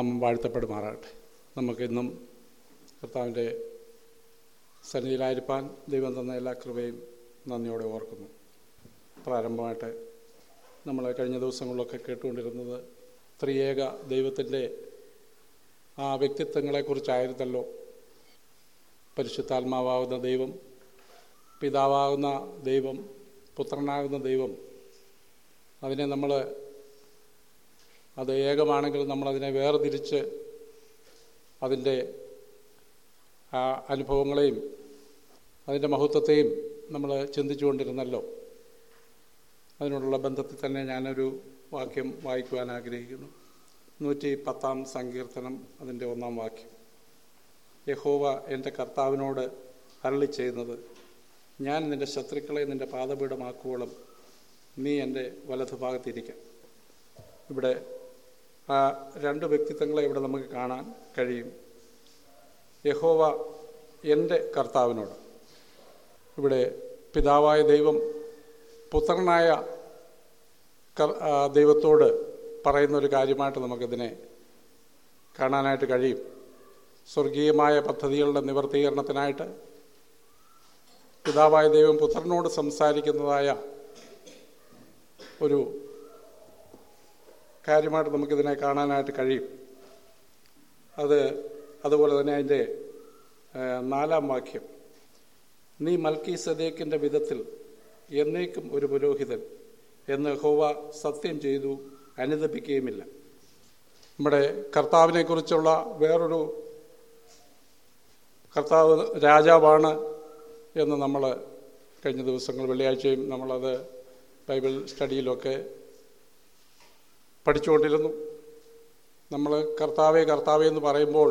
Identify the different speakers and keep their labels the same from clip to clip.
Speaker 1: നാമം വാഴ്ത്തപ്പെടുമാറാകട്ടെ. നമുക്കിന്നും കർത്താവിന്റെ സന്നിധിയിലായിരിക്കാൻ ദൈവം തന്ന എല്ലാ കൃപയും നന്ദിയോടെ ഓർക്കുന്നു. പ്രാരംഭമായിട്ട് നമ്മൾ കഴിഞ്ഞ ദിവസങ്ങളിലൊക്കെ കേട്ടുകൊണ്ടിരുന്നത് ത്രിയേക ദൈവത്തിന്റെ ആ വ്യക്തിത്വങ്ങളെക്കുറിച്ചായിരുന്നല്ലോ. പരിശുദ്ധാത്മാവാകുന്ന ദൈവം പിതാവാകുന്ന ദൈവം പുത്രനാകുന്ന ദൈവം. അതിനെ നമ്മൾ അത് ഏകമാണെങ്കിൽ നമ്മളതിനെ വേർതിരിച്ച് അതിന്റെ ആ അനുഭവങ്ങളെയും അതിന്റെ മഹത്വത്തെയും നമ്മൾ ചിന്തിച്ചുകൊണ്ടിരുന്നല്ലോ. അതിനോടുള്ള ബന്ധത്തിൽ തന്നെ ഞാനൊരു വാക്യം വായിക്കുവാൻ ആഗ്രഹിക്കുന്നു. നൂറ്റി പത്താം സങ്കീർത്തനം അതിന്റെ ഒന്നാം വാക്യം. യഹോവ എന്റെ കർത്താവിനോട് അരളി ചെയ്യുന്നത് ഞാൻ നിന്റെ ശത്രുക്കളെ നിന്റെ പാതപീഠമാക്കുവോളം നീ എന്റെ വലതുഭാഗത്തിരിക്കാം. ഇവിടെ രണ്ട് വ്യക്തിത്വങ്ങളെ ഇവിടെ നമുക്ക് കാണാൻ കഴിയും. യഹോവ എന്റെ കർത്താവിനോട്. ഇവിടെ പിതാവായ ദൈവം പുത്രനായ ദൈവത്തോട് പറയുന്ന ഒരു കാര്യമായിട്ട് നമുക്കിതിനെ കാണാനായിട്ട് കഴിയും. സ്വർഗീയമായ പദ്ധതികളുടെ നിവർത്തീകരണത്തിനായിട്ട് പിതാവായ ദൈവം പുത്രനോട് സംസാരിക്കുന്നതായ ഒരു കാര്യമായിട്ട് നമുക്കിതിനെ കാണാനായിട്ട് കഴിയും. അത് അതുപോലെ തന്നെ അതിന്റെ നാലാം വാക്യം. നീ മൽക്കി സദേക്കിന്റെ വിധത്തിൽ എന്നേക്കും ഒരു പുരോഹിതൻ എന്ന് ഹോവ സത്യം ചെയ്തു അനുദപിക്കുകയുമില്ല നമ്മുടെ കർത്താവിനെക്കുറിച്ചുള്ള വേറൊരു കർത്താവ് രാജാവാണ് എന്ന് നമ്മൾ കഴിഞ്ഞ ദിവസങ്ങൾ വെള്ളിയാഴ്ചയും നമ്മളത് ബൈബിൾ സ്റ്റഡിയിലൊക്കെ പഠിച്ചുകൊണ്ടിരുന്നു. നമ്മൾ കർത്താവേ കർത്താവേ എന്ന് പറയുമ്പോൾ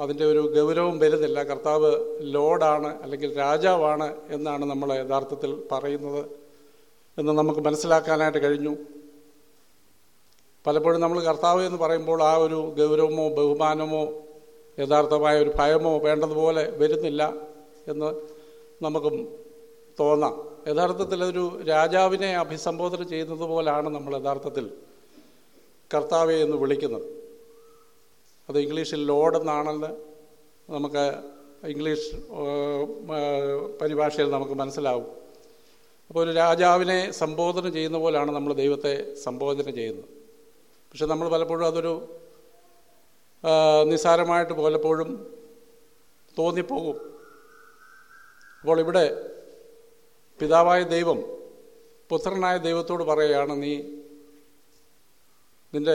Speaker 1: അതിന്റെ ഒരു ഗൗരവം വരുന്നില്ല. കർത്താവ് ലോഡാണ് അല്ലെങ്കിൽ രാജാവാണ് എന്നാണ് നമ്മൾ യഥാർത്ഥത്തിൽ പറയുന്നത് എന്ന് നമുക്ക് മനസ്സിലാക്കാനായിട്ട് കഴിഞ്ഞു. പലപ്പോഴും നമ്മൾ കർത്താവ് എന്ന് പറയുമ്പോൾ ആ ഒരു ഗൗരവമോ ബഹുമാനമോ യഥാർത്ഥമായ ഒരു ഭയമോ വേണ്ടതുപോലെ വരുന്നില്ല എന്ന് നമുക്കും തോന്നാം. യഥാർത്ഥത്തിൽ ഒരു രാജാവിനെ അഭിസംബോധന ചെയ്യുന്നത് പോലാണ് നമ്മൾ യഥാർത്ഥത്തിൽ കർത്താവെ എന്ന് വിളിക്കുന്നത്. അത് ഇംഗ്ലീഷിൽ ലോഡ് എന്നാണെന്ന് നമുക്ക് ഇംഗ്ലീഷ് പരിഭാഷയിൽ നമുക്ക് മനസ്സിലാവും. അപ്പോൾ ഒരു രാജാവിനെ സംബോധന ചെയ്യുന്ന പോലെയാണ് നമ്മൾ ദൈവത്തെ സംബോധന ചെയ്യുന്നത്. പക്ഷെ നമ്മൾ പലപ്പോഴും അതൊരു നിസ്സാരമായിട്ട് പലപ്പോഴും തോന്നിപ്പോകും. അപ്പോൾ ഇവിടെ പിതാവായ ദൈവം പുത്രനായ ദൈവത്തോട് പറയുകയാണ് നീ നിന്റെ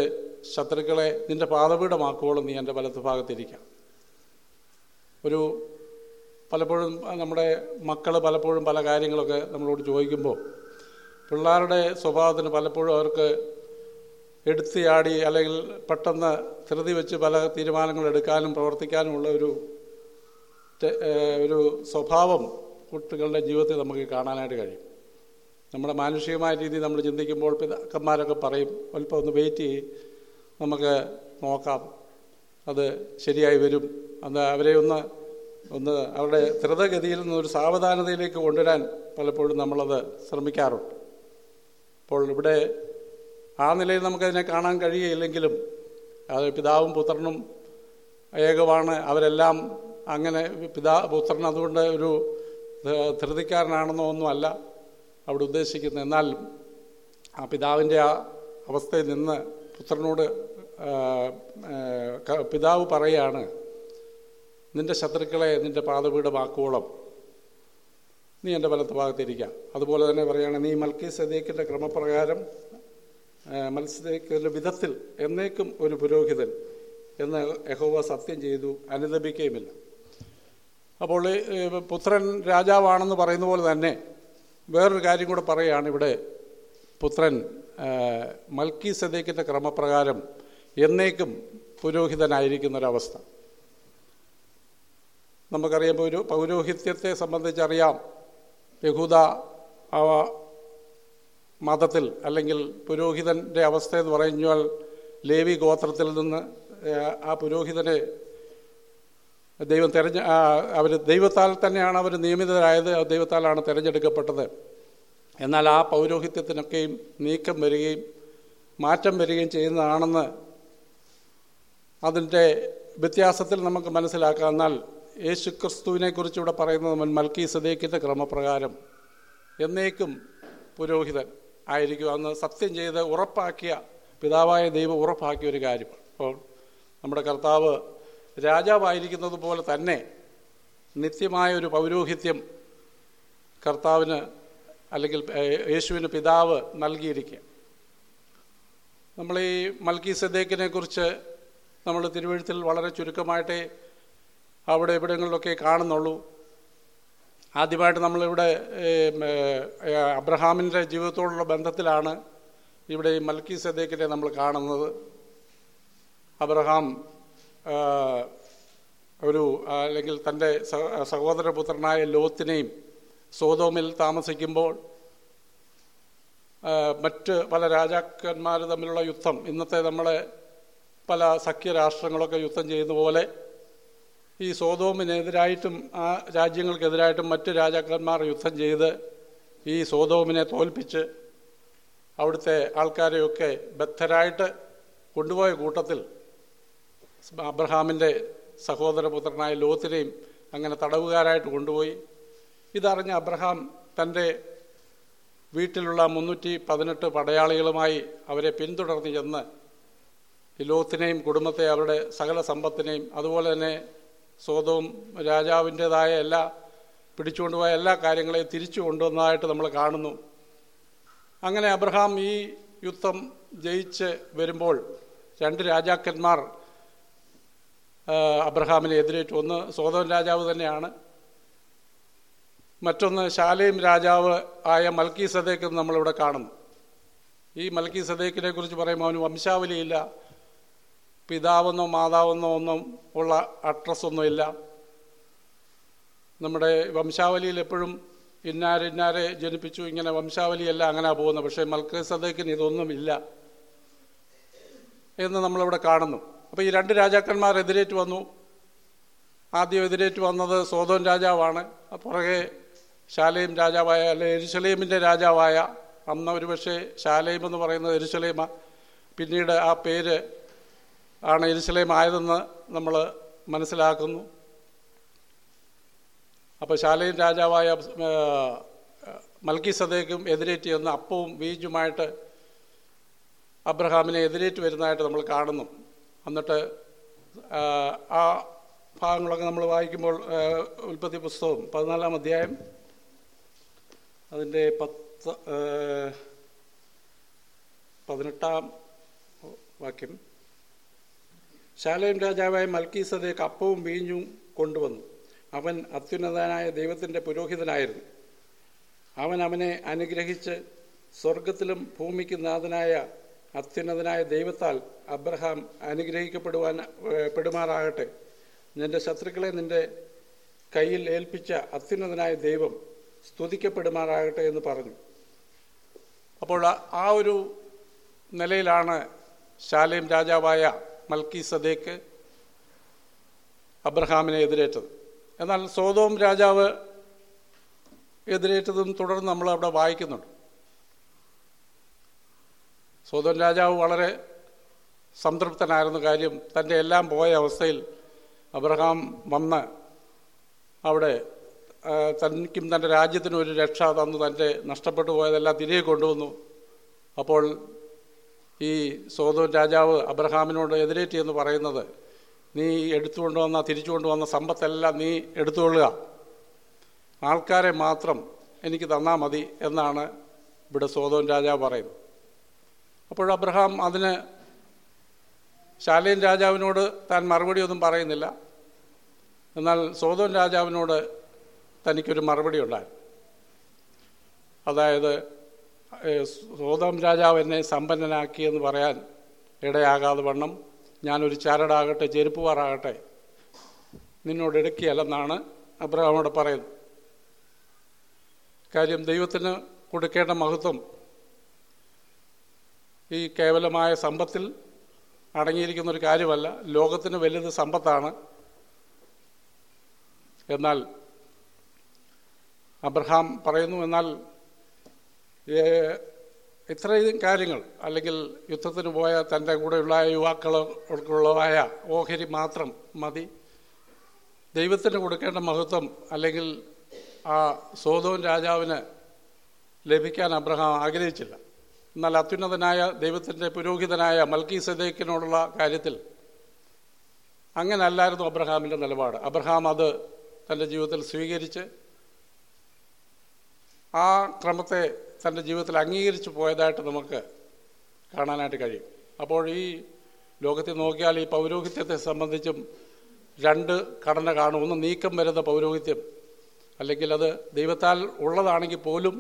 Speaker 1: ശത്രുക്കളെ നിന്റെ പാതപീഠമാക്കുവോളും നീ എന്റെ വലത്ത് ഭാഗത്തിരിക്കാം. ഒരു പലപ്പോഴും നമ്മുടെ മക്കൾ പലപ്പോഴും പല കാര്യങ്ങളൊക്കെ നമ്മളോട് ചോദിക്കുമ്പോൾ പിള്ളേരുടെ സ്വഭാവത്തിന് പലപ്പോഴും അവർക്ക് എടുത്തിയാടി അല്ലെങ്കിൽ പെട്ടെന്ന് ധൃതി വെച്ച് പല തീരുമാനങ്ങൾ എടുക്കാനും പ്രവർത്തിക്കാനുമുള്ള ഒരു ഒരു സ്വഭാവം കുട്ടികളുടെ ജീവിതത്തിൽ നമുക്ക് കാണാനായിട്ട് കഴിയും. നമ്മുടെ മാനുഷികമായ രീതി നമ്മൾ ചിന്തിക്കുമ്പോൾ പിതാക്കന്മാരൊക്കെ പറയും അല്പം ഒന്ന് വെയിറ്റ് ചെയ്യും നമുക്ക് നോക്കാം. അത് ശരിയായി വരും. അത് അവരെ ഒന്ന് ഒന്ന് അവരുടെ ധൃതഗതിയിൽ നിന്ന് ഒരു സാവധാനതയിലേക്ക് കൊണ്ടുവരാൻ പലപ്പോഴും നമ്മളത് ശ്രമിക്കാറുണ്ട്. അപ്പോൾ ഇവിടെ ആ നിലയിൽ നമുക്കതിനെ കാണാൻ കഴിയുകയില്ലെങ്കിലും അത് പിതാവും പുത്രനും ഏകമാണ്. അവരെല്ലാം അങ്ങനെ പിതാ പുത്രൻ അതുകൊണ്ട് ഒരു ധൃതിക്കാരനാണെന്നോ ഒന്നുമല്ല. അവിടെ ഉദ്ദേശിക്കുന്നത് എന്നാൽ ആ പിതാവിന്റെ ആ അവസ്ഥയിൽ നിന്ന് പുത്രനോട് പിതാവ് പറയാണ് നിന്റെ ശത്രുക്കളെ നിന്റെ പാതപീഠമാക്കോളം നീ എന്റെ വലത്ത് ഭാഗത്തിരിക്കുക അതുപോലെ തന്നെ പറയുകയാണ് നീ മൽക്കി സദേക്കിന്റെ ക്രമപ്രകാരം മത്സ്യത്തിന്റെ വിധത്തിൽ എന്നേക്കും ഒരു പുരോഹിതൻ എന്ന് യഹോവ സത്യം ചെയ്തു അനുദപിക്കുകയുമില്ല. അപ്പോൾ പുത്രൻ രാജാവാണെന്ന് പറയുന്ന പോലെ തന്നെ വേറൊരു കാര്യം കൂടെ പറയുകയാണ് ഇവിടെ പുത്രൻ മൽക്കി സദേക്കിന്റെ ക്രമപ്രകാരം എന്നേക്കും പുരോഹിതനായിരിക്കുന്നൊരവസ്ഥ. നമുക്കറിയാം ഒരു പൗരോഹിത്യത്തെ സംബന്ധിച്ചറിയാം യഹൂദ മതത്തിൽ അല്ലെങ്കിൽ പുരോഹിതന്റെ അവസ്ഥ എന്ന് പറഞ്ഞാൽ ലേവി ഗോത്രത്തിൽ നിന്ന് ആ പുരോഹിതനെ ദൈവം തിരഞ്ഞ അവർ ദൈവത്താൽ തന്നെയാണ് അവർ നിയമിതരായത്. ദൈവത്താലാണ് തിരഞ്ഞെടുക്കപ്പെട്ടത്. എന്നാൽ ആ പൗരോഹിത്യത്തിനൊക്കെയും നീക്കം വരികയും മാറ്റം വരികയും ചെയ്യുന്നതാണെന്ന് അതിന്റെ വ്യത്യാസത്തിൽ നമുക്ക് മനസ്സിലാക്കാം. എന്നാൽ യേശു ക്രിസ്തുവിനെക്കുറിച്ചിവിടെ പറയുന്നത് പറയുന്നത് മൽക്കി സദേക്കിന്റെ ക്രമപ്രകാരം എന്നേക്കും പുരോഹിതൻ ആയിരിക്കും. അന്ന് സത്യം ചെയ്ത് ഉറപ്പാക്കിയ പിതാവായ ദൈവം ഉറപ്പാക്കിയ ഒരു കാര്യം. അപ്പോൾ നമ്മുടെ കർത്താവ് രാജാവായിരിക്കുന്നത് പോലെ തന്നെ നിത്യമായ ഒരു പൗരോഹിത്യം കർത്താവിന് അല്ലെങ്കിൽ യേശുവിന് പിതാവ് നൽകിയിരിക്കുക നമ്മൾ ഈ മൽക്കി സദേക്കിനെ കുറിച്ച് നമ്മൾ തിരുവഴുത്തിൽ വളരെ ചുരുക്കമായിട്ടേ അവിടെ എവിടെങ്ങളിലൊക്കെ കാണുന്നുള്ളൂ. ആദ്യമായിട്ട് നമ്മളിവിടെ അബ്രഹാമിന്റെ ജീവിതത്തോടുള്ള ബന്ധത്തിലാണ് ഇവിടെ ഈ മൽക്കി സദേക്കിനെ നമ്മൾ കാണുന്നത്. അബ്രഹാം ഒരു അല്ലെങ്കിൽ തന്റെ സഹ- സഹോദരപുത്രനായ ലോത്തിനെയും സോതോമിൽ താമസിക്കുമ്പോൾ മറ്റ് പല രാജാക്കന്മാർ തമ്മിലുള്ള യുദ്ധം ഇന്നത്തെ നമ്മളെ പല സഖ്യരാഷ്ട്രങ്ങളൊക്കെ യുദ്ധം ചെയ്യുന്ന പോലെ ഈ സോതോമിനെതിരായിട്ടും ആ രാജ്യങ്ങൾക്കെതിരായിട്ടും മറ്റ് രാജാക്കന്മാർ യുദ്ധം ചെയ്ത് ഈ സോതോമിനെ തോൽപ്പിച്ച് അവിടുത്തെ ആൾക്കാരെയൊക്കെ ബദ്ധരായിട്ട് കൊണ്ടുപോയ കൂട്ടത്തിൽ അബ്രഹാമിന്റെ സഹോദരപുത്രനായ ലോത്തിനെയും അങ്ങനെ തടവുകാരായിട്ട് കൊണ്ടുപോയി. ഇതറിഞ്ഞ അബ്രഹാം തന്റെ വീട്ടിലുള്ള മുന്നൂറ്റി പതിനെട്ട് പടയാളികളുമായി അവരെ പിന്തുടർന്ന് ചെന്ന് ലോത്തിനെയും കുടുംബത്തെ അവരുടെ സകല സമ്പത്തിനെയും അതുപോലെ തന്നെ സ്വതവും രാജാവിന്റെതായ എല്ലാ പിടിച്ചുകൊണ്ടുപോയ എല്ലാ കാര്യങ്ങളെയും തിരിച്ചു കൊണ്ടുവന്നതായിട്ട് നമ്മൾ കാണുന്നു. അങ്ങനെ അബ്രഹാം ഈ യുദ്ധം ജയിച്ച് വരുമ്പോൾ രണ്ട് രാജാക്കന്മാർ അബ്രഹാമിനെ എതിരേറ്റു. ഒന്ന് സോതോൻ രാജാവ് തന്നെയാണ്. മറ്റൊന്ന് ശാലേം രാജാവ് ആയ മൽക്കി സദേക്ക് നമ്മളിവിടെ കാണുന്നു. ഈ മൽക്കി സദേക്കിനെ കുറിച്ച് പറയുമ്പോൾ അവന് വംശാവലിയില്ല. പിതാവെന്നോ മാതാവെന്നോ ഒന്നും ഉള്ള അഡ്രസ്സൊന്നുമില്ല നമ്മുടെ വംശാവലിയിൽ എപ്പോഴും ഇന്നാരിന്നാരെ ജനിപ്പിച്ചു ഇങ്ങനെ വംശാവലിയല്ല അങ്ങനെ പോകുന്നത്. പക്ഷേ മൽക്കി സദേക്കിന് ഇതൊന്നുമില്ല എന്ന് നമ്മളിവിടെ കാണുന്നു. അപ്പോൾ ഈ രണ്ട് രാജാക്കന്മാർ എതിരേറ്റ് വന്നു. ആദ്യം എതിരേറ്റ് വന്നത് സോതോൻ രാജാവാണ്. പുറകെ ശാലയും രാജാവായ അല്ലെ എരുസലേമിന്റെ രാജാവായ അന്ന് ഒരുപക്ഷെ ശാലേം എന്ന് പറയുന്നത് എരുസലേമ പിന്നീട് ആ പേര് ആണ് എരുസലേം ആയതെന്ന് നമ്മൾ മനസ്സിലാക്കുന്നു. അപ്പോൾ ശാലയും രാജാവായ മൽക്കി സദേക്കും എതിരേറ്റ് ചെന്ന് അപ്പവും വീജുമായിട്ട് അബ്രഹാമിനെ എതിരേറ്റ് വരുന്നതായിട്ട് നമ്മൾ കാണുന്നു. എന്നിട്ട് ആ, ഭാഗങ്ങളൊക്കെ നമ്മൾ വായിക്കുമ്പോൾ ഉൽപ്പത്തി പുസ്തകം പതിനാലാം അധ്യായം അതിന്റെ പത്ത് പതിനെട്ടാം വാക്യം. ശാലേം രാജാവായ മൽക്കി സദേക്ക് അപ്പവും വീഞ്ഞും കൊണ്ടുവന്നു. അവൻ അത്യുന്നതനായ ദൈവത്തിന്റെ പുരോഹിതനായിരുന്നു. അവൻ അവനെ അനുഗ്രഹിച്ച് സ്വർഗത്തിലും ഭൂമിക്ക് നാഥനായ അത്യുന്നതനായ ദൈവത്താൽ അബ്രഹാം അനുഗ്രഹിക്കപ്പെടുവാൻ പെടുമാറാകട്ടെ. നിന്റെ ശത്രുക്കളെ നിന്റെ കയ്യിൽ ഏൽപ്പിച്ച അത്യുന്നതനായ ദൈവം സ്തുതിക്കപ്പെടുമാറാകട്ടെ എന്ന് പറഞ്ഞു. അപ്പോൾ ആ ഒരു നിലയിലാണ് ശാലേം രാജാവായ മൽക്കി സദേക്ക് അബ്രഹാമിനെ എതിരേറ്റത്. എന്നാൽ സോതോം രാജാവ് എതിരേറ്റതും തുടർന്ന് നമ്മൾ അവിടെ വായിക്കുന്നുണ്ട്. സോതോം രാജാവ് വളരെ സംതൃപ്തനായിരുന്നു. കാര്യം തന്റെ എല്ലാം പോയ അവസ്ഥയിൽ അബ്രഹാം വന്ന് അവിടെ തനിക്കും തന്റെ രാജ്യത്തിനും ഒരു രക്ഷ തന്നു. തന്റെ നഷ്ടപ്പെട്ടു പോയതെല്ലാം തിരികെ കൊണ്ടുവന്നു. അപ്പോൾ ഈ സോതോൻ രാജാവ് അബ്രഹാമിനോട് എതിരേറ്റി എന്ന് പറയുന്നത് നീ എടുത്തു കൊണ്ടുവന്ന തിരിച്ചു കൊണ്ടുവന്ന സമ്പത്തെല്ലാം നീ എടുത്തുകൊള്ളുക. ആൾക്കാരെ മാത്രം എനിക്ക് തന്നാൽ മതി എന്നാണ് ഇവിടെ സോതോൻ രാജാവ് പറയുന്നത്. അപ്പോൾ അബ്രഹാം അതിന് ശാലേൻ രാജാവിനോട് താൻ മറുപടി ഒന്നും പറയുന്നില്ല. എന്നാൽ സോതോൻ രാജാവിനോട് തനിക്കൊരു മറുപടി ഉണ്ടായി. അതായത് സോതോം രാജാവ് എന്നെ സമ്പന്നനാക്കി എന്ന് പറയാൻ ഇടയാകാതെ വണ്ണം ഞാനൊരു ചരടാകട്ടെ ചെരുപ്പുവാറാകട്ടെ നിന്നോട് എടുക്കുകയല്ലെന്നാണ് അബ്രഹാമോട് പറയുന്നത്. കാര്യം ദൈവത്തിന് കൊടുക്കേണ്ട മഹത്വം ഈ കേവലമായ സമ്പത്തിൽ അടങ്ങിയിരിക്കുന്ന ഒരു കാര്യമല്ല. ലോകത്തിന് വലുത് സമ്പത്താണ്. എന്നാൽ അബ്രഹാം പറയുന്നു എന്നാൽ ഇത്രയും കാര്യങ്ങൾ അല്ലെങ്കിൽ യുദ്ധത്തിന് പോയ തന്റെ കൂടെയുള്ള യുവാക്കളുള്ളതായ ഓഹരി മാത്രം മതി. ദൈവത്തിന് കൊടുക്കേണ്ട മഹത്വം അല്ലെങ്കിൽ ആ സോതോൻ രാജാവിന് ലഭിക്കാൻ അബ്രഹാം ആഗ്രഹിച്ചില്ല. എന്നാൽ അത്യുന്നതനായ ദൈവത്തിന്റെ പുരോഹിതനായ മൽക്കി സദേക്കിനോടുള്ള കാര്യത്തിൽ അങ്ങനല്ലായിരുന്നു അബ്രഹാമിന്റെ നിലപാട്. അബ്രഹാം അത് തന്റെ ജീവിതത്തിൽ സ്വീകരിച്ച് ആ ക്രമത്തെ തന്റെ ജീവിതത്തിൽ അംഗീകരിച്ച് പോയതായിട്ട് നമുക്ക് കാണാനായിട്ട് കഴിയും. അപ്പോൾ ഈ ലോകത്തിൽ നോക്കിയാൽ ഈ പൗരോഹിത്യത്തെ സംബന്ധിച്ചും രണ്ട് ഘടന കാണും. ഒന്ന് നീക്കം വരുന്ന പൗരോഹിത്യം അല്ലെങ്കിൽ അത് ദൈവത്താൽ ഉള്ളതാണെങ്കിൽ പോലും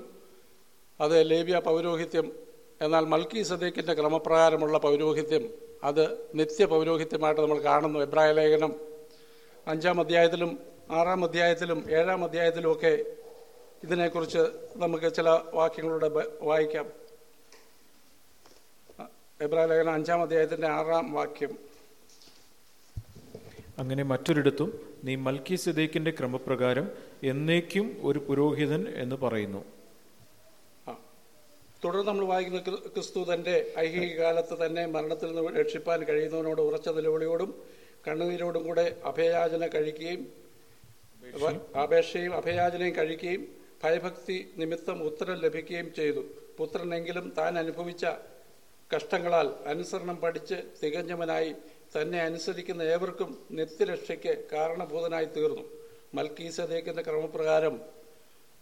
Speaker 1: അത് ലേവ്യ പൗരോഹിത്യം എന്നാൽ മൽക്കി സദേക്കിന്റെ ക്രമപ്രകാരമുള്ള പൗരോഹിത്യം അത് നിത്യ പൗരോഹിത്യമായിട്ട് നമ്മൾ കാണുന്നു. എബ്രായ ലേഖനം അഞ്ചാം അധ്യായത്തിലും ആറാം അധ്യായത്തിലും ഏഴാം അധ്യായത്തിലും ഒക്കെ ഇതിനെക്കുറിച്ച് നമുക്ക് ചില വാക്യങ്ങളുടെ വായിക്കാം. എബ്രായ ലേഖനം അഞ്ചാം അധ്യായത്തിന്റെ ആറാം വാക്യം.
Speaker 2: അങ്ങനെ മറ്റൊരിടത്തും നീ മൽക്കി സദേക്കിന്റെ ക്രമപ്രകാരം എന്നേക്കും ഒരു പുരോഹിതൻ എന്ന് പറയുന്നു.
Speaker 1: തുടർന്ന് നമ്മൾ വായിക്കുന്ന ക്രിസ്തു തന്റെ ഐഹിക കാലത്ത് തന്നെ മരണത്തിൽ നിന്ന് രക്ഷിപ്പാൻ കഴിയുന്നവനോട് ഉറച്ച നിലവിളിയോടും കണ്ണുനീരോടും കൂടെ അഭയാചന കഴിക്കുകയും അപേക്ഷയും. അഭയാചനയും കഴിക്കുകയും ഭയഭക്തി നിമിത്തം ഉത്തരം ലഭിക്കുകയും ചെയ്തു. പുത്രനെങ്കിലും താൻ അനുഭവിച്ച കഷ്ടങ്ങളാൽ അനുസരണം പഠിച്ച് തികഞ്ഞവനായി തന്നെ അനുസരിക്കുന്ന ഏവർക്കും നിത്യരക്ഷയ്ക്ക് കാരണഭൂതനായി തീർന്നു. മൽക്കീസദേക്കിന്റെ ക്രമപ്രകാരം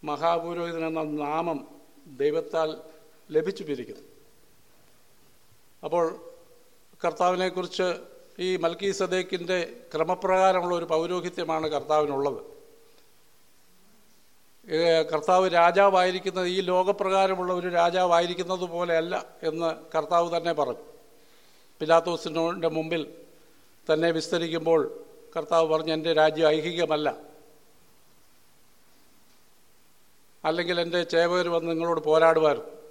Speaker 1: മഹാപുരോഹിതൻ എന്ന നാമം ദൈവത്താൽ ലഭിച്ചു പിരിക്കുന്നു അപ്പോൾ കർത്താവിനെക്കുറിച്ച് ഈ മൽക്കി സദേക്കിന്റെ ക്രമപ്രകാരമുള്ള ഒരു പൗരോഹിത്യമാണ് കർത്താവിനുള്ളത്. കർത്താവ് രാജാവായിരിക്കുന്നത് ഈ ലോകപ്രകാരമുള്ള ഒരു രാജാവായിരിക്കുന്നത് പോലെയല്ല എന്ന് കർത്താവ് തന്നെ പറഞ്ഞു. പിലാത്തോസിനോടെ മുമ്പിൽ തന്നെ വിസ്തരിക്കുമ്പോൾ കർത്താവ് പറഞ്ഞു എന്റെ രാജ്യം ഐഹികമല്ല. അല്ലെങ്കിൽ എന്റെ ചേവകർ വന്ന് നിങ്ങളോട് പോരാടുമായിരുന്നു.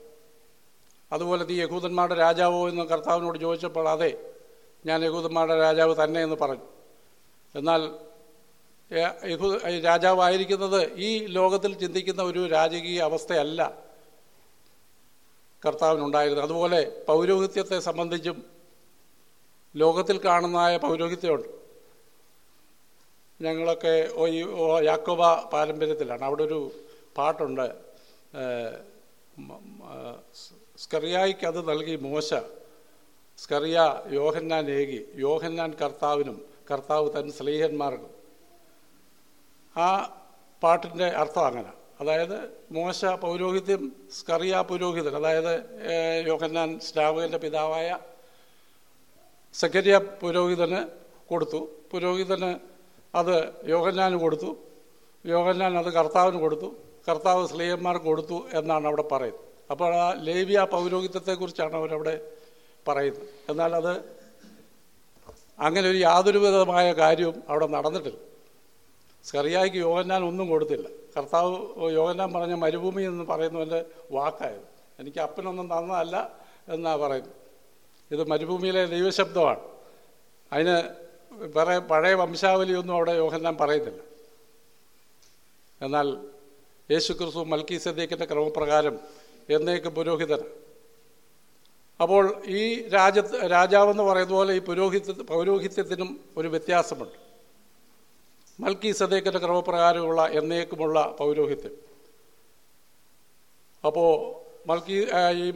Speaker 1: അതുപോലെ നീ യഹൂദന്മാരുടെ രാജാവോ എന്ന് കർത്താവിനോട് ചോദിച്ചപ്പോൾ അതെ ഞാൻ യഹൂദന്മാരുടെ രാജാവ് തന്നെ എന്ന് പറഞ്ഞു. എന്നാൽ യഹൂദ രാജാവായിരിക്കുന്നത് ഈ ലോകത്തിൽ ചിന്തിക്കുന്ന ഒരു രാജകീയ അവസ്ഥയല്ല കർത്താവിനുണ്ടായിരുന്നത്. അതുപോലെ പൗരോഹിത്യത്തെ സംബന്ധിച്ചും ലോകത്തിൽ കാണുന്നതായ പൗരോഹിത്യമുണ്ട്. ഞങ്ങളൊക്കെ ഈ യാക്കോബ പാരമ്പര്യത്തിലാണ്. അവിടെ ഒരു പാട്ടുണ്ട് സ്കറിയായിക്ക് അത് നൽകി മോശ. സ്കറിയ യോഹന്നാൻ ഏകി. യോഹന്നാൻ കർത്താവിനും കർത്താവ് തൻ സ്ലീഹന്മാർക്കും. ആ പാട്ടിന്റെ അർത്ഥം അങ്ങനെ. അതായത് മോശ പൗരോഹിത്യം സ്കറിയ പുരോഹിതൻ അതായത് യോഹന്നാൻ സ്റ്റാവുകന്റെ പിതാവായ സക്കരിയ പുരോഹിതന് കൊടുത്തു. പുരോഹിതന് അത് യോഹന്നാന് കൊടുത്തു. യോഹന്നാൻ അത് കർത്താവിന് കൊടുത്തു. കർത്താവ് സ്ലീഹന്മാർക്ക് കൊടുത്തു എന്നാണ് അവിടെ പറയുന്നത്. അപ്പോൾ ആ ലേവ്യ പൗരോഹിത്യത്തെക്കുറിച്ചാണ് അവരവിടെ പറയുന്നത്. എന്നാൽ അത് അങ്ങനെ ഒരു യാതൊരു വിധമായ കാര്യവും അവിടെ നടന്നിട്ടില്ല. സെറിയായിക്ക് യോഹന്നാൻ ഒന്നും കൊടുത്തില്ല. കർത്താവ് യോഹന്നാൻ പറഞ്ഞ മരുഭൂമി എന്ന് പറയുന്നവന്റെ വാക്കായത്. എനിക്ക് അപ്പനൊന്നും തന്നതല്ല എന്നാണ് പറയുന്നത്. ഇത് മരുഭൂമിയിലെ ദൈവശബ്ദമാണ്. അതിന് വേറെ പഴയ വംശാവലിയൊന്നും അവിടെ യോഹന്നാൻ പറയുന്നില്ല. എന്നാൽ യേശു ക്രിസ്തു മൽക്കി സദ്യക്കിന്റെ ക്രമപ്രകാരം എന്നേക്ക് പുരോഹിതൻ. അപ്പോൾ ഈ രാജ്യത്ത് രാജാവെന്ന് പറയുന്ന പോലെ ഈ പുരോഹിത്യ പൗരോഹിത്യത്തിനും ഒരു വ്യത്യാസമുണ്ട്. മൽക്കി സദേക്കിന്റെ ക്രമപ്രകാരമുള്ള എന്നേക്കുമുള്ള പൗരോഹിത്യം. അപ്പോൾ മൽക്കി ഈ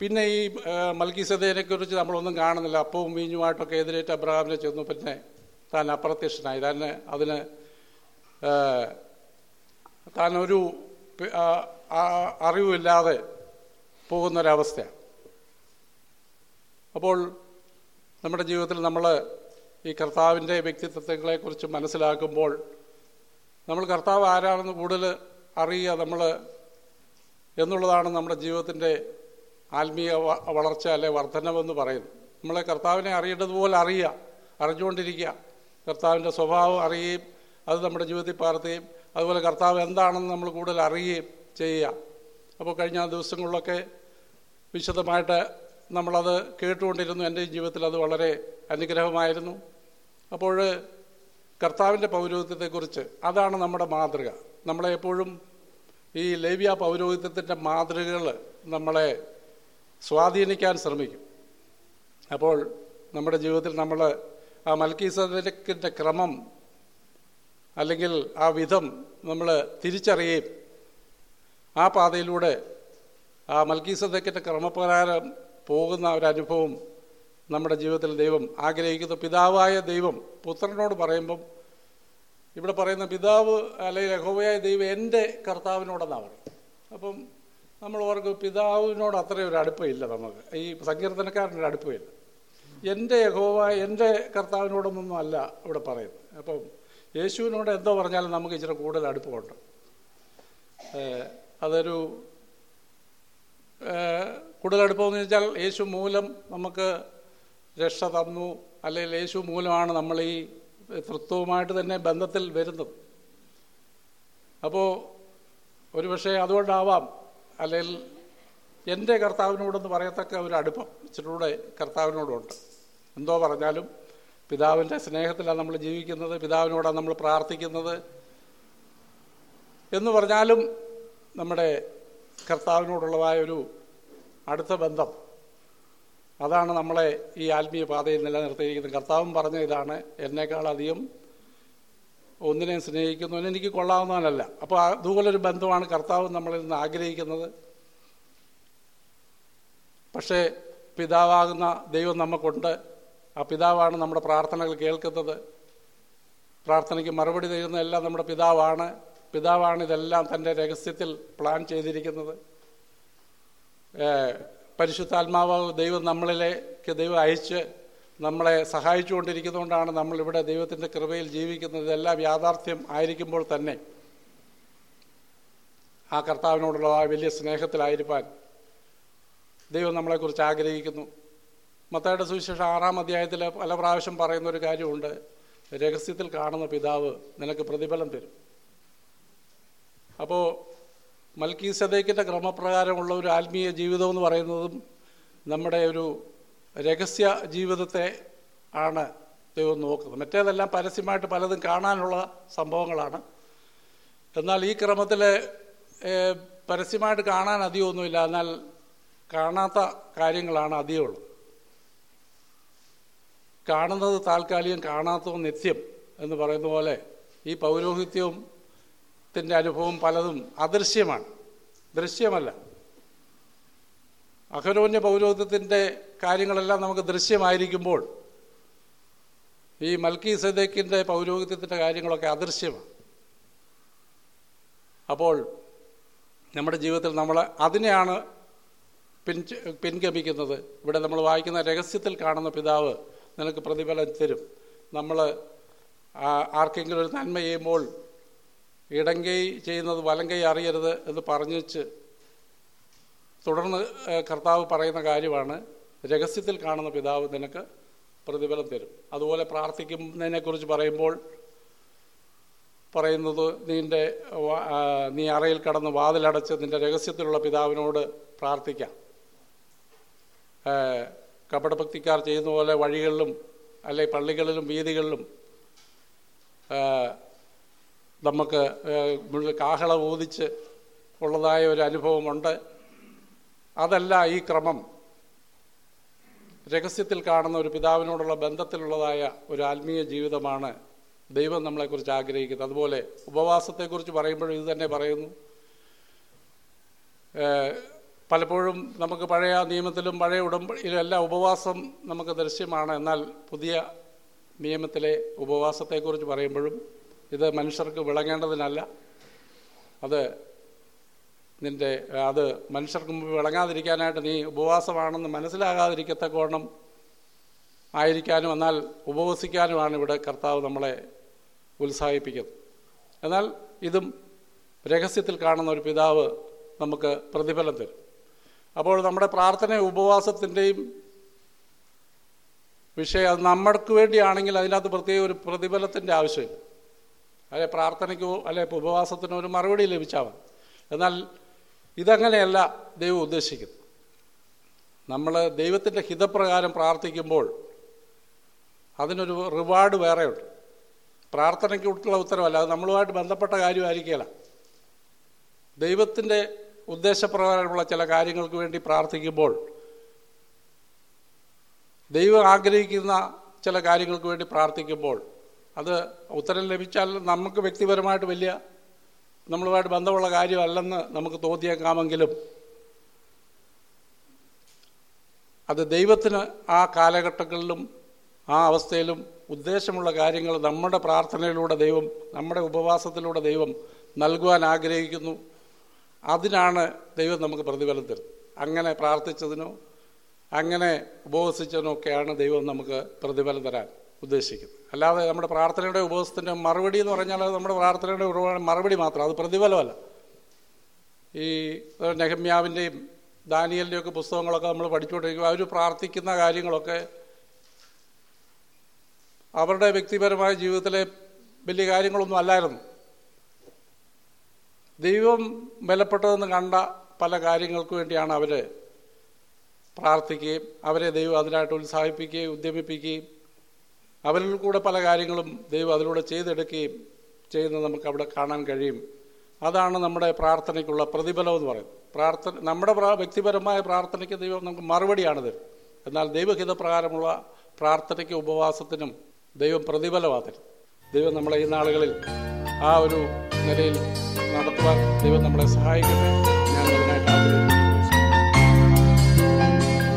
Speaker 1: പിന്നെ ഈ മൽക്കി സദേനെക്കുറിച്ച് നമ്മളൊന്നും കാണുന്നില്ല. അപ്പവും വീഞ്ഞുമായിട്ടൊക്കെ എതിരേറ്റ് അബ്രഹാമിനെ ചെന്നു. പിന്നെ താൻ അപ്രത്യക്ഷനായി. തന്നെ അതിന് താൻ ഒരു അറിവില്ലാതെ പോകുന്നൊരവസ്ഥയാണ് അപ്പോൾ നമ്മുടെ ജീവിതത്തിൽ നമ്മൾ ഈ കർത്താവിന്റെ വ്യക്തിത്വങ്ങളെക്കുറിച്ച് മനസ്സിലാക്കുമ്പോൾ നമ്മൾ കർത്താവ് ആരാണെന്ന് കൂടുതൽ അറിയുക നമ്മൾ എന്നുള്ളതാണ് നമ്മുടെ ജീവിതത്തിന്റെ ആത്മീയ വളർച്ച അല്ലെ വർധനവെന്ന് പറയുന്നത്. നമ്മളെ കർത്താവിനെ അറിയേണ്ടതുപോലെ അറിയുക അറിഞ്ഞുകൊണ്ടിരിക്കുക. കർത്താവിന്റെ സ്വഭാവം അറിയുകയും അത് നമ്മുടെ ജീവിതത്തിൽ പകർത്തുകയും അതുപോലെ കർത്താവ് എന്താണെന്ന് നമ്മൾ കൂടുതൽ അറിയുകയും ചെയ്യുക. അപ്പോൾ കഴിഞ്ഞ ദിവസങ്ങളിലൊക്കെ വിശദമായിട്ട് നമ്മളത് കേട്ടുകൊണ്ടിരുന്നു. എന്റെ ജീവിതത്തിൽ അത് വളരെ അനുഗ്രഹമായിരുന്നു. അപ്പോൾ കർത്താവിന്റെ പൗരോഹിത്യത്തെക്കുറിച്ച് അതാണ് നമ്മുടെ മാതൃക. നമ്മളെ എപ്പോഴും ഈ ലേവ്യ പൗരോഹിത്യത്തിന്റെ മാതൃകകൾ നമ്മളെ സ്വാധീനിക്കാൻ ശ്രമിക്കും. അപ്പോൾ നമ്മുടെ ജീവിതത്തിൽ നമ്മൾ ആ മൽക്കീസദക്കിന്റെ ക്രമം അല്ലെങ്കിൽ ആ വിധം നമ്മൾ തിരിച്ചറിയുകയും ആ പാതയിലൂടെ ആ മൽക്കീസദക്കിന്റെ ക്രമപ്രകാരം പോകുന്ന ഒരനുഭവം നമ്മുടെ ജീവിതത്തിൽ ദൈവം ആഗ്രഹിക്കുന്ന. പിതാവായ ദൈവം പുത്രനോട് പറയുമ്പം ഇവിടെ പറയുന്ന പിതാവ് അല്ലെങ്കിൽ യഹോവയായ ദൈവം എന്റെ കർത്താവിനോടെന്നാണ് പറയും അപ്പം നമ്മൾ ഓർക്കും പിതാവിനോട് അത്രയും ഒരു അടുപ്പമില്ല നമുക്ക്. ഈ സങ്കീർത്തനക്കാരനൊരു അടുപ്പമില്ല. എന്റെ യഹോവ എന്റെ കർത്താവിനോടൊന്നും അല്ല ഇവിടെ പറയുന്നത്. അപ്പം യേശുവിനോട് എന്തോ പറഞ്ഞാലും നമുക്ക് ഇച്ചിരി കൂടുതൽ അടുപ്പമുണ്ട്. അതൊരു കൂടുതൽ അടുപ്പമെന്ന് വെച്ചാൽ യേശു മൂലം നമുക്ക് രക്ഷ തന്നു അല്ലെങ്കിൽ യേശു മൂലമാണ് നമ്മൾ ഈ തൃത്വവുമായിട്ട് തന്നെ ബന്ധത്തിൽ വരുന്നത്. അപ്പോൾ ഒരുപക്ഷെ അതുകൊണ്ടാവാം അല്ലെങ്കിൽ എന്റെ കർത്താവിനോടൊന്ന് പറയത്തക്ക ഒരു അടുപ്പം ഇച്ചിരൂടെ കർത്താവിനോടുണ്ട്. എന്തോ പറഞ്ഞാലും പിതാവിന്റെ സ്നേഹത്തിലാണ് നമ്മൾ ജീവിക്കുന്നത് പിതാവിനോടാണ് നമ്മൾ പ്രാർത്ഥിക്കുന്നത് എന്ന് പറഞ്ഞാലും നമ്മുടെ കർത്താവിനോടുള്ളതായ ഒരു അടുത്ത ബന്ധം. അതാണ് നമ്മളെ ഈ ആത്മീയ പാതയിൽ നിലനിർത്തിയിരിക്കുന്നത്. കർത്താവും പറഞ്ഞ ഇതാണ് എന്നേക്കാളധികം ഒന്നിനെയും സ്നേഹിക്കുന്നവന് എനിക്ക് കൊള്ളാവുന്നതല്ല അപ്പോൾ അതുപോലൊരു ബന്ധമാണ് കർത്താവ് നമ്മളിൽ നിന്ന് ആഗ്രഹിക്കുന്നത്. പക്ഷേ പിതാവാകുന്ന ദൈവം നമുക്കുണ്ട്. ആ പിതാവാണ് നമ്മുടെ പ്രാർത്ഥനകൾ കേൾക്കുന്നത്. പ്രാർത്ഥനയ്ക്ക് മറുപടി തരുന്ന എല്ലാം നമ്മുടെ പിതാവാണ്. പിതാവാണ് ഇതെല്ലാം തന്റെ രഹസ്യത്തിൽ പ്ലാൻ ചെയ്തിരിക്കുന്നത്. പരിശുദ്ധാത്മാവ് ദൈവം നമ്മളിലേക്ക് ദൈവം അയച്ച് നമ്മളെ സഹായിച്ചുകൊണ്ടിരിക്കുന്നതുകൊണ്ടാണ് നമ്മളിവിടെ ദൈവത്തിന്റെ കൃപയിൽ ജീവിക്കുന്നത്. ഇതെല്ലാം യാഥാർത്ഥ്യം ആയിരിക്കുമ്പോൾ തന്നെ ആ കർത്താവിനോടുള്ള ആ വലിയ സ്നേഹത്തിലായിരിക്കാൻ ദൈവം നമ്മളെക്കുറിച്ച് ആഗ്രഹിക്കുന്നു. മത്തയുടെ സുവിശേഷം ആറാം അധ്യായത്തിൽ പല പ്രാവശ്യം പറയുന്ന ഒരു കാര്യമുണ്ട്. രഹസ്യത്തിൽ കാണുന്ന പിതാവ് നിനക്ക് പ്രതിഫലം തരും. അപ്പോൾ മൽക്കീ സദേക്കിന്റെ ക്രമപ്രകാരമുള്ള ഒരു ആത്മീയ ജീവിതം എന്ന് പറയുന്നതും നമ്മുടെ ഒരു രഹസ്യ ജീവിതത്തെ ആണ് ദൈവം നോക്കുന്നത്. മറ്റേതെല്ലാം പരസ്യമായിട്ട് പലതും കാണാനുള്ള സംഭവങ്ങളാണ്. എന്നാൽ ഈ ക്രമത്തിൽ പരസ്യമായിട്ട് കാണാൻ അധികമൊന്നുമില്ല. എന്നാൽ കാണാത്ത കാര്യങ്ങളാണ് അധികമുള്ളത് കാണുന്നത് താൽക്കാലികം കാണാത്തതും നിത്യം എന്ന് പറയുന്ന പോലെ ഈ പൗരോഹിത്യവും ത്തിന്റെ അനുഭവം പലതും അദൃശ്യമാണ്. ദൃശ്യമല്ല. അഹരോന്യ പൗരോഹിത്യത്തിന്റെ കാര്യങ്ങളെല്ലാം നമുക്ക് ദൃശ്യമായിരിക്കുമ്പോൾ ഈ മൽക്കി സദേക്കിന്റെ പൗരോഹിത്യത്തിന്റെ കാര്യങ്ങളൊക്കെ അദൃശ്യമാണ്. അപ്പോൾ നമ്മുടെ ജീവിതത്തിൽ നമ്മൾ അതിനെയാണ് പിൻ പിൻഗമിക്കുന്നത്. ഇവിടെ നമ്മൾ വായിക്കുന്ന രഹസ്യത്തിൽ കാണുന്ന പിതാവ് നിനക്ക് പ്രതിഫലം തരും. നമ്മൾ ആർക്കെങ്കിലും ഒരു നന്മ ചെയ്യുമ്പോൾ ഇടങ്കൈ ചെയ്യുന്നത് വലങ്കൈ അറിയരുത് എന്ന് പറഞ്ഞു വെച്ച് തുടർന്ന് കർത്താവ് പറയുന്ന കാര്യമാണ് രഹസ്യത്തിൽ കാണുന്ന പിതാവ് നിനക്ക് പ്രതിഫലം തരും. അതുപോലെ പ്രാർത്ഥിക്കുന്നതിനെക്കുറിച്ച് പറയുമ്പോൾ പറയുന്നത് നിന്റെ നീ അറയിൽ കടന്ന് വാതിലടച്ച് നിന്റെ രഹസ്യത്തിലുള്ള പിതാവിനോട് പ്രാർത്ഥിക്കാം. കപടഭക്തിക്കാർ ചെയ്യുന്ന പോലെ വഴികളിലും അല്ലെ പള്ളികളിലും വീതികളിലും നമുക്ക് കാഹള ഊതിച്ച് ഉള്ളതായ ഒരു അനുഭവമുണ്ട്. അതല്ല ഈ ക്രമം. രഹസ്യത്തിൽ കാണുന്ന ഒരു പിതാവിനോടുള്ള ബന്ധത്തിലുള്ളതായ ഒരു ആത്മീയ ജീവിതമാണ് ദൈവം നമ്മളെക്കുറിച്ച് ആഗ്രഹിക്കുന്നത്. അതുപോലെ ഉപവാസത്തെക്കുറിച്ച് പറയുമ്പോഴും ഇത് തന്നെ പറയുന്നു. പലപ്പോഴും നമുക്ക് പഴയ നിയമത്തിലും പഴയ ഉടമ്പടിയിലും എല്ലാം ഉപവാസം നമുക്ക് ദൃശ്യമാണ്. എന്നാൽ പുതിയ നിയമത്തിലെ ഉപവാസത്തെക്കുറിച്ച് പറയുമ്പോഴും ഇത് മനുഷ്യർക്ക് വിളങ്ങേണ്ടതിനല്ല. അത് നിന്റെ അത് മനുഷ്യർക്ക് മുമ്പ് വിളങ്ങാതിരിക്കാനായിട്ട് നീ ഉപവാസമാണെന്ന് മനസ്സിലാകാതിരിക്കത്തക്കോണം ആയിരിക്കാനും എന്നാൽ ഉപവസിക്കാനുമാണ് ഇവിടെ കർത്താവ് നമ്മളെ ഉത്സാഹിപ്പിക്കുന്നത്. എന്നാൽ ഇതും രഹസ്യത്തിൽ കാണുന്ന ഒരു പിതാവ് നമുക്ക് പ്രതിഫലം തരും. അപ്പോൾ നമ്മുടെ പ്രാർത്ഥന ഉപവാസത്തിന്റെയും വിഷയം അത് നമ്മൾക്ക് വേണ്ടിയാണെങ്കിൽ അതിനകത്ത് പ്രത്യേക ഒരു പ്രതിഫലത്തിന്റെ ആവശ്യമില്ല. അല്ലെ പ്രാർത്ഥനയ്ക്കോ അല്ലെ ഉപവാസത്തിനോ ഒരു മറുപടി ലഭിച്ചാൽ മതി. എന്നാൽ ഇതങ്ങനെയല്ല ദൈവം ഉദ്ദേശിക്കുന്നു നമ്മൾ ദൈവത്തിന്റെ ഹിതപ്രകാരം പ്രാർത്ഥിക്കുമ്പോൾ അതിനൊരു റിവാർഡ് വേറെയുണ്ട്. പ്രാർത്ഥനയ്ക്കുള്ള ഉത്തരവല്ല അത് നമ്മളുമായിട്ട് ബന്ധപ്പെട്ട കാര്യമായിരിക്കില്ല ദൈവത്തിന്റെ ഉദ്ദേശപ്രകാരമുള്ള ചില കാര്യങ്ങൾക്ക് വേണ്ടി പ്രാർത്ഥിക്കുമ്പോൾ ദൈവം ആഗ്രഹിക്കുന്ന ചില കാര്യങ്ങൾക്ക് വേണ്ടി പ്രാർത്ഥിക്കുമ്പോൾ അത് ഉത്തരം ലഭിച്ചാൽ നമുക്ക് വ്യക്തിപരമായിട്ട് വലിയ നമ്മളുമായിട്ട് ബന്ധമുള്ള കാര്യമല്ലെന്ന് നമുക്ക് തോന്നിയേക്കാമെങ്കിലും അത് ദൈവത്തിന് ആ കാലഘട്ടങ്ങളിലും ആ അവസ്ഥയിലും ഉദ്ദേശമുള്ള കാര്യങ്ങൾ നമ്മുടെ പ്രാർത്ഥനയിലൂടെ ദൈവം നമ്മുടെ ഉപവാസത്തിലൂടെ ദൈവം നൽകുവാൻ ആഗ്രഹിക്കുന്നു. അതിനാണ് ദൈവം നമുക്ക് പ്രതിഫലം തരുന്നത്. അങ്ങനെ പ്രാർത്ഥിച്ചതിനോ അങ്ങനെ ഉപവസിച്ചതിനോ ഒക്കെയാണ് ദൈവം നമുക്ക് പ്രതിഫലം തരാൻ. ഉദ്ദേശിക്കുന്നത് അല്ലാതെ നമ്മുടെ പ്രാർത്ഥനയുടെ ഉപവാസത്തിന്റെ മറുപടി എന്ന് പറഞ്ഞാൽ നമ്മുടെ പ്രാർത്ഥനയുടെ മറുപടി മാത്രം അത് പ്രതിഫലമല്ല. ഈ നെഹമ്യാവിന്റെയും ദാനിയലിന്റെയൊക്കെ പുസ്തകങ്ങളൊക്കെ നമ്മൾ പഠിച്ചുകൊണ്ടിരിക്കുമ്പോൾ അവർ പ്രാർത്ഥിക്കുന്ന കാര്യങ്ങളൊക്കെ അവരുടെ വ്യക്തിപരമായ ജീവിതത്തിലെ വലിയ കാര്യങ്ങളൊന്നും അല്ലായിരുന്നു. ദൈവം ബലപ്പെട്ടതെന്ന് കണ്ട പല കാര്യങ്ങൾക്ക് വേണ്ടിയാണ് അവർ പ്രാർത്ഥിക്കുകയും അവരെ ദൈവം അതിനായിട്ട് ഉത്സാഹിപ്പിക്കുകയും ഉദ്യമിപ്പിക്കുകയും അവരിൽ കൂടെ പല കാര്യങ്ങളും ദൈവം അതിലൂടെ ചെയ്തെടുക്കുകയും ചെയ്യുന്നത് നമുക്ക് അവിടെ കാണാൻ കഴിയും. അതാണ് നമ്മുടെ പ്രാർത്ഥനയ്ക്കുള്ള പ്രതിഫലം എന്ന് പറയുന്നത്. പ്രാർത്ഥന നമ്മുടെ പ്രാ- വ്യക്തിപരമായ പ്രാർത്ഥനയ്ക്ക് ദൈവം നമുക്ക് മറുപടിയാണ് തരും എന്നാൽ ദൈവഹിത പ്രകാരമുള്ള പ്രാർത്ഥനയ്ക്ക് ഉപവാസത്തിനും ദൈവം പ്രതിഫലമാണ് ദൈവം നമ്മളെ ഈ നാളുകളിൽ ആ ഒരു നിലയിൽ നടത്തുവാൻ ദൈവം നമ്മളെ സഹായിക്കട്ടെ. ഞാൻ അതിനായിട്ട് ആഗ്രഹിക്കുന്നു.